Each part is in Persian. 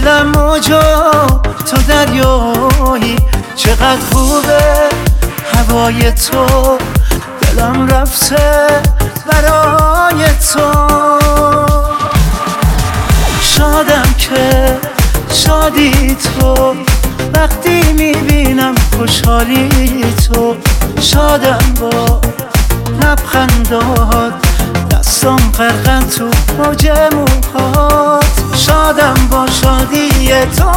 دلم موجا تو دریایی. چقدر خوبه هوای تو. دلم رفته برای تو. شادم که شادی تو. وقتی می‌بینم خوشحالی تو. شادم با لبخندات دستم غرقن تو موج موهات. تو.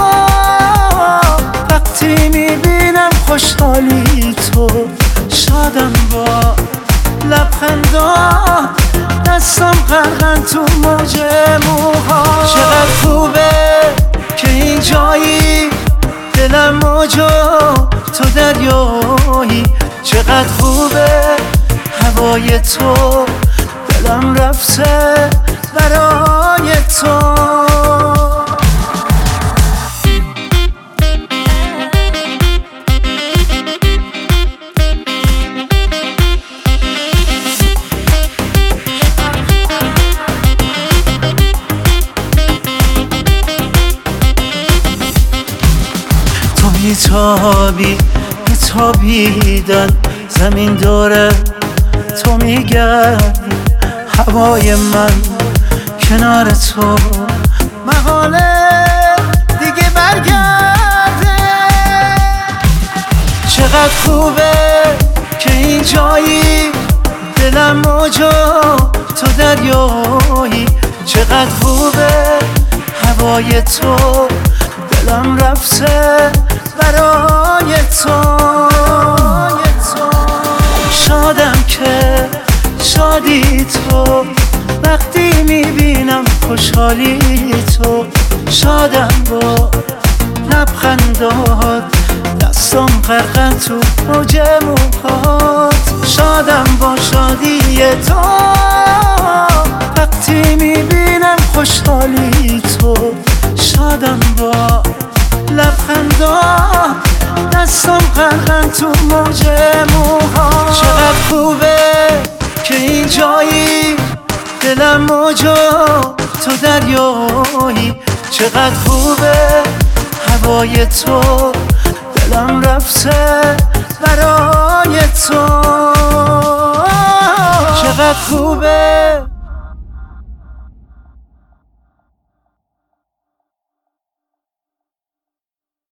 وقتی می‌بینم خوشحالی تو شادم با لبخندات دستم غرقن تو موج موهات چقدر خوبه که این جایی دلم موجا تو دریایی. چقدر خوبه هوای تو دلم رفته. تو میتابی میتابیدن زمین داره. تو میگردی هوای من کنار تو. محاله دیگه برگرده. چقدر خوبه که این جایی دلم موجا تو دریایی چقدر خوبه هوای تو. دلم رفته برای تو. شادم که شادی تو. وقتی می‌بینم خوشحالی تو. شادم با لبخندات دستم غرقن تو موج موهات. شادم با شادی تو. وقتی دستم غرقن تو موج موها. چقدر خوبه که این جایی دلم موجا تو دریایی. چقدر خوبه هوای تو دلم رفته برای تو. چقدر خوبه